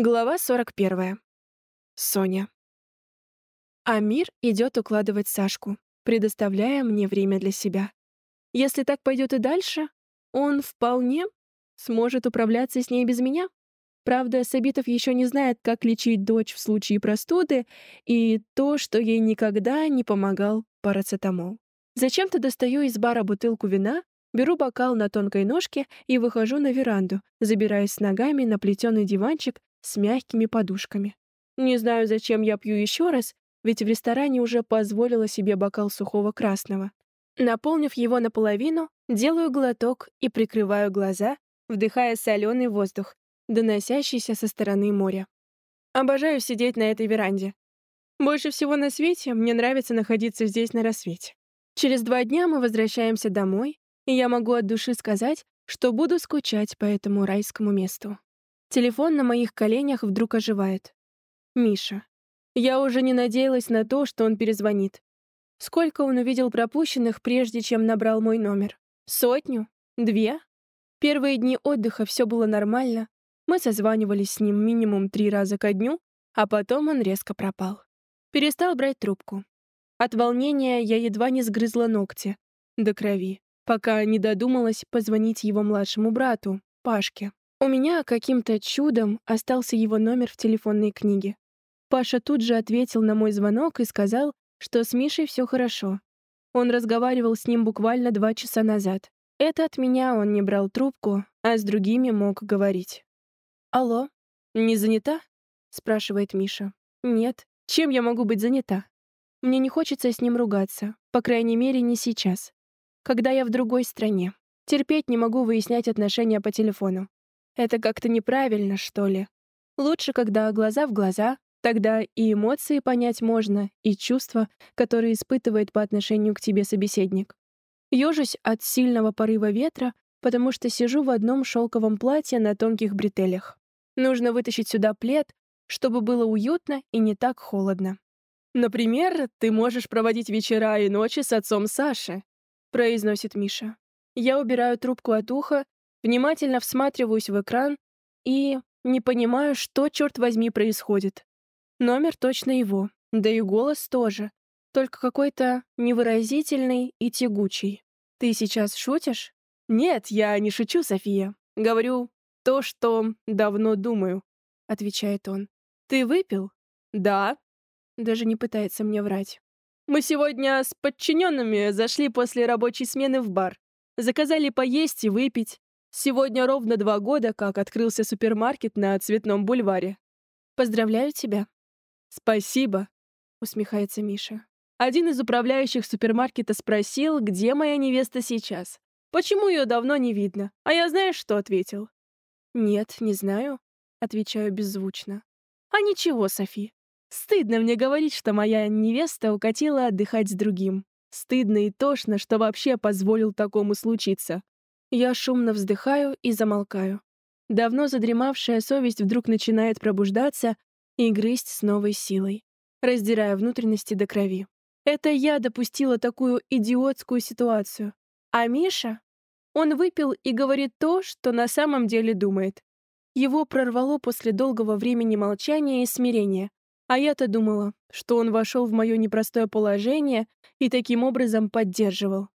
Глава 41. Соня. Амир идет укладывать Сашку, предоставляя мне время для себя. Если так пойдет и дальше, он вполне сможет управляться с ней без меня. Правда, Сабитов еще не знает, как лечить дочь в случае простуды и то, что ей никогда не помогал парацетамол. Зачем-то достаю из бара бутылку вина, беру бокал на тонкой ножке и выхожу на веранду, забираясь с ногами на плетеный диванчик с мягкими подушками. Не знаю, зачем я пью еще раз, ведь в ресторане уже позволила себе бокал сухого красного. Наполнив его наполовину, делаю глоток и прикрываю глаза, вдыхая соленый воздух, доносящийся со стороны моря. Обожаю сидеть на этой веранде. Больше всего на свете мне нравится находиться здесь на рассвете. Через два дня мы возвращаемся домой, и я могу от души сказать, что буду скучать по этому райскому месту. Телефон на моих коленях вдруг оживает. Миша. Я уже не надеялась на то, что он перезвонит. Сколько он увидел пропущенных, прежде чем набрал мой номер? Сотню? Две? Первые дни отдыха все было нормально. Мы созванивались с ним минимум три раза ко дню, а потом он резко пропал. Перестал брать трубку. От волнения я едва не сгрызла ногти до крови, пока не додумалась позвонить его младшему брату, Пашке. У меня каким-то чудом остался его номер в телефонной книге. Паша тут же ответил на мой звонок и сказал, что с Мишей все хорошо. Он разговаривал с ним буквально два часа назад. Это от меня он не брал трубку, а с другими мог говорить. «Алло, не занята?» — спрашивает Миша. «Нет. Чем я могу быть занята?» Мне не хочется с ним ругаться, по крайней мере, не сейчас. Когда я в другой стране. Терпеть не могу выяснять отношения по телефону. Это как-то неправильно, что ли. Лучше, когда глаза в глаза, тогда и эмоции понять можно, и чувства, которые испытывает по отношению к тебе собеседник. Ёжусь от сильного порыва ветра, потому что сижу в одном шелковом платье на тонких бретелях. Нужно вытащить сюда плед, чтобы было уютно и не так холодно. «Например, ты можешь проводить вечера и ночи с отцом Саши», — произносит Миша. Я убираю трубку от уха Внимательно всматриваюсь в экран и не понимаю, что, черт возьми, происходит. Номер точно его, да и голос тоже, только какой-то невыразительный и тягучий. Ты сейчас шутишь? Нет, я не шучу, София. Говорю то, что давно думаю, отвечает он. Ты выпил? Да. Даже не пытается мне врать. Мы сегодня с подчиненными зашли после рабочей смены в бар. Заказали поесть и выпить. Сегодня ровно два года, как открылся супермаркет на Цветном бульваре. Поздравляю тебя. Спасибо, усмехается Миша. Один из управляющих супермаркета спросил, где моя невеста сейчас. Почему ее давно не видно? А я знаешь, что ответил? Нет, не знаю, отвечаю беззвучно. А ничего, Софи. Стыдно мне говорить, что моя невеста укатила отдыхать с другим. Стыдно и тошно, что вообще позволил такому случиться. Я шумно вздыхаю и замолкаю. Давно задремавшая совесть вдруг начинает пробуждаться и грызть с новой силой, раздирая внутренности до крови. Это я допустила такую идиотскую ситуацию. А Миша? Он выпил и говорит то, что на самом деле думает. Его прорвало после долгого времени молчания и смирения. А я-то думала, что он вошел в мое непростое положение и таким образом поддерживал.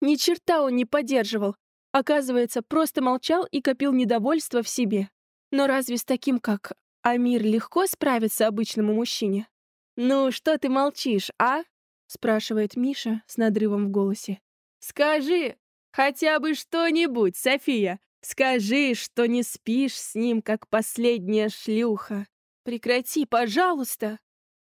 Ни черта он не поддерживал, Оказывается, просто молчал и копил недовольство в себе. Но разве с таким, как Амир, легко справиться обычному мужчине? «Ну, что ты молчишь, а?» — спрашивает Миша с надрывом в голосе. «Скажи хотя бы что-нибудь, София. Скажи, что не спишь с ним, как последняя шлюха. Прекрати, пожалуйста!»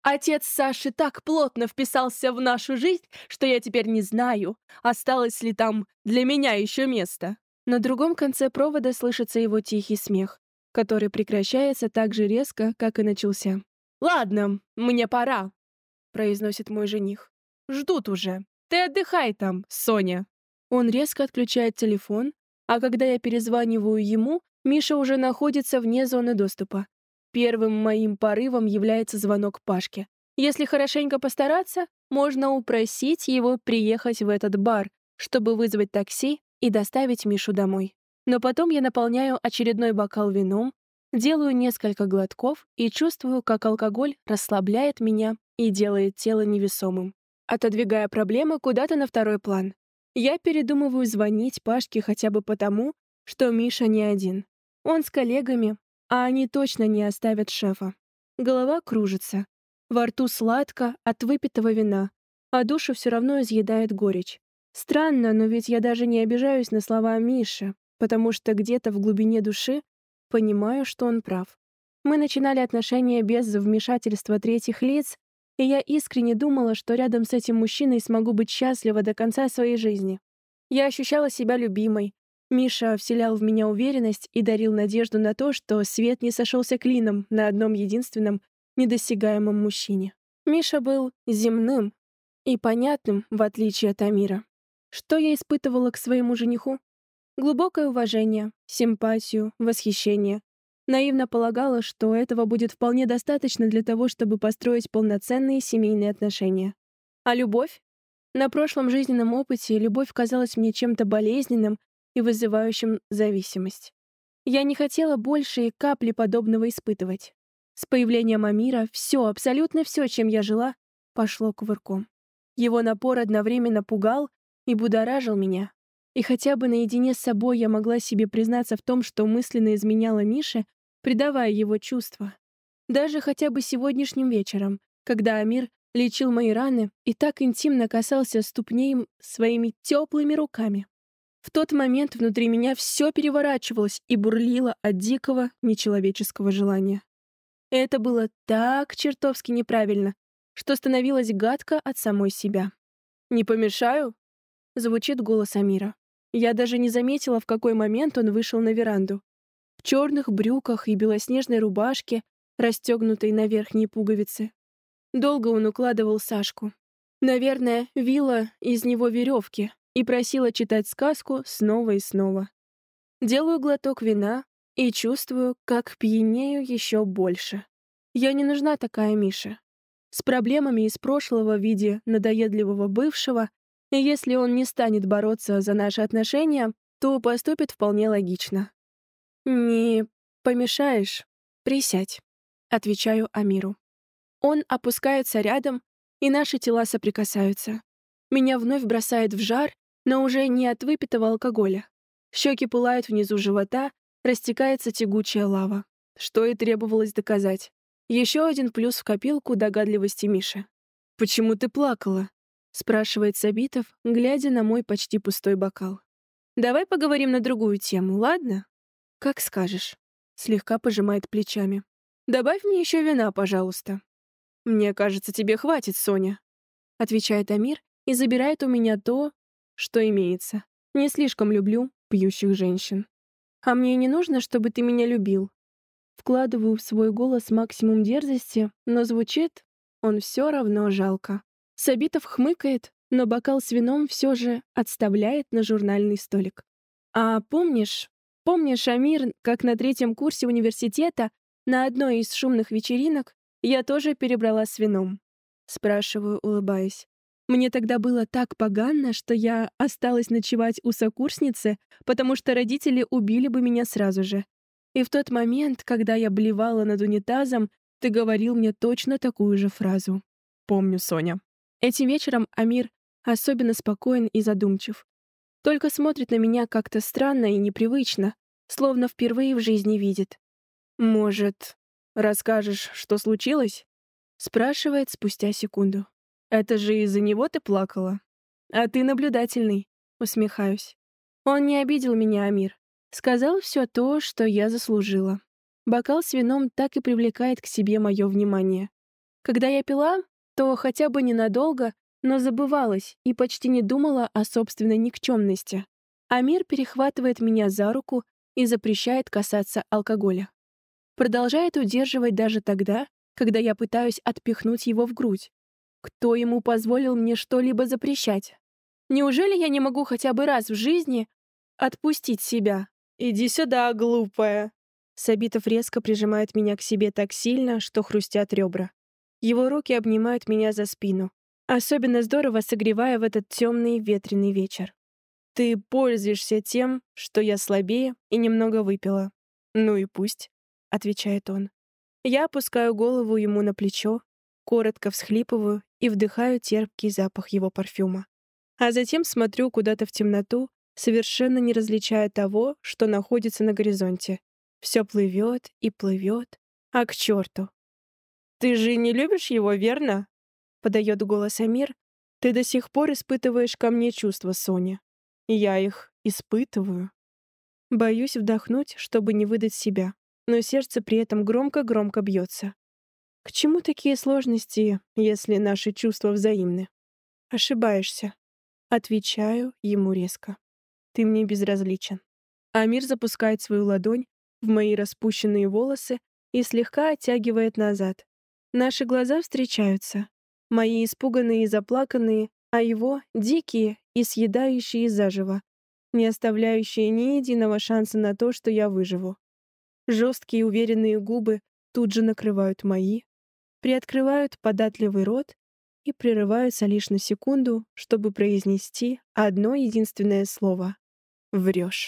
Отец Саши так плотно вписался в нашу жизнь, что я теперь не знаю, осталось ли там для меня еще место. На другом конце провода слышится его тихий смех, который прекращается так же резко, как и начался. «Ладно, мне пора», — произносит мой жених. «Ждут уже. Ты отдыхай там, Соня». Он резко отключает телефон, а когда я перезваниваю ему, Миша уже находится вне зоны доступа. Первым моим порывом является звонок Пашке. Если хорошенько постараться, можно упросить его приехать в этот бар, чтобы вызвать такси и доставить Мишу домой. Но потом я наполняю очередной бокал вином, Делаю несколько глотков и чувствую, как алкоголь расслабляет меня и делает тело невесомым, отодвигая проблемы куда-то на второй план. Я передумываю звонить Пашке хотя бы потому, что Миша не один. Он с коллегами, а они точно не оставят шефа. Голова кружится. Во рту сладко от выпитого вина, а душу все равно изъедает горечь. Странно, но ведь я даже не обижаюсь на слова Миши, потому что где-то в глубине души понимаю, что он прав. Мы начинали отношения без вмешательства третьих лиц, и я искренне думала, что рядом с этим мужчиной смогу быть счастлива до конца своей жизни. Я ощущала себя любимой. Миша вселял в меня уверенность и дарил надежду на то, что свет не сошелся клином на одном единственном недосягаемом мужчине. Миша был земным и понятным, в отличие от Амира. Что я испытывала к своему жениху? Глубокое уважение, симпатию, восхищение. Наивно полагала, что этого будет вполне достаточно для того, чтобы построить полноценные семейные отношения. А любовь? На прошлом жизненном опыте любовь казалась мне чем-то болезненным и вызывающим зависимость. Я не хотела больше и капли подобного испытывать. С появлением Амира все, абсолютно все, чем я жила, пошло кувырком. Его напор одновременно пугал и будоражил меня. И хотя бы наедине с собой я могла себе признаться в том, что мысленно изменяла Мише, предавая его чувства. Даже хотя бы сегодняшним вечером, когда Амир лечил мои раны и так интимно касался ступней своими теплыми руками. В тот момент внутри меня все переворачивалось и бурлило от дикого, нечеловеческого желания. Это было так чертовски неправильно, что становилось гадко от самой себя. «Не помешаю?» — звучит голос Амира. Я даже не заметила, в какой момент он вышел на веранду. В черных брюках и белоснежной рубашке, расстегнутой на верхние пуговицы. Долго он укладывал Сашку. Наверное, вила из него веревки и просила читать сказку снова и снова. Делаю глоток вина и чувствую, как пьянею еще больше. Я не нужна такая Миша. С проблемами из прошлого в виде надоедливого бывшего, и если он не станет бороться за наши отношения, то поступит вполне логично. «Не помешаешь? Присядь», — отвечаю Амиру. Он опускается рядом, и наши тела соприкасаются. Меня вновь бросает в жар, но уже не от выпитого алкоголя. Щеки пылают внизу живота, растекается тягучая лава. Что и требовалось доказать. Еще один плюс в копилку догадливости Миши. «Почему ты плакала?» — спрашивает Сабитов, глядя на мой почти пустой бокал. «Давай поговорим на другую тему, ладно?» «Как скажешь», — слегка пожимает плечами. «Добавь мне еще вина, пожалуйста». «Мне кажется, тебе хватит, Соня», — отвечает Амир и забирает у меня то, что имеется. Не слишком люблю пьющих женщин. А мне не нужно, чтобы ты меня любил. Вкладываю в свой голос максимум дерзости, но звучит он все равно жалко. Сабитов хмыкает, но бокал с вином все же отставляет на журнальный столик. А помнишь, помнишь, Амир, как на третьем курсе университета на одной из шумных вечеринок я тоже перебрала с вином. Спрашиваю, улыбаясь. Мне тогда было так погано, что я осталась ночевать у сокурсницы, потому что родители убили бы меня сразу же. И в тот момент, когда я блевала над унитазом, ты говорил мне точно такую же фразу. Помню, Соня. Этим вечером Амир особенно спокоен и задумчив. Только смотрит на меня как-то странно и непривычно, словно впервые в жизни видит. Может, «Расскажешь, что случилось?» — спрашивает спустя секунду. «Это же из-за него ты плакала?» «А ты наблюдательный», — усмехаюсь. Он не обидел меня, Амир. Сказал все то, что я заслужила. Бокал с вином так и привлекает к себе мое внимание. Когда я пила, то хотя бы ненадолго, но забывалась и почти не думала о собственной никчемности. Амир перехватывает меня за руку и запрещает касаться алкоголя. Продолжает удерживать даже тогда, когда я пытаюсь отпихнуть его в грудь. Кто ему позволил мне что-либо запрещать? Неужели я не могу хотя бы раз в жизни отпустить себя? «Иди сюда, глупая!» Сабитов резко прижимает меня к себе так сильно, что хрустят ребра. Его руки обнимают меня за спину, особенно здорово согревая в этот темный ветреный вечер. «Ты пользуешься тем, что я слабее и немного выпила. Ну и пусть. — отвечает он. Я опускаю голову ему на плечо, коротко всхлипываю и вдыхаю терпкий запах его парфюма. А затем смотрю куда-то в темноту, совершенно не различая того, что находится на горизонте. Все плывет и плывет, а к черту. «Ты же не любишь его, верно?» — подает голос Амир. «Ты до сих пор испытываешь ко мне чувства, Соня. Я их испытываю». Боюсь вдохнуть, чтобы не выдать себя, но сердце при этом громко-громко бьется. К чему такие сложности, если наши чувства взаимны? Ошибаешься. Отвечаю ему резко. Ты мне безразличен. Амир запускает свою ладонь в мои распущенные волосы и слегка оттягивает назад. Наши глаза встречаются. Мои испуганные и заплаканные, а его — дикие и съедающие заживо, не оставляющие ни единого шанса на то, что я выживу. Жесткие уверенные губы тут же накрывают мои, приоткрывают податливый рот и прерываются лишь на секунду, чтобы произнести одно единственное слово — «врешь».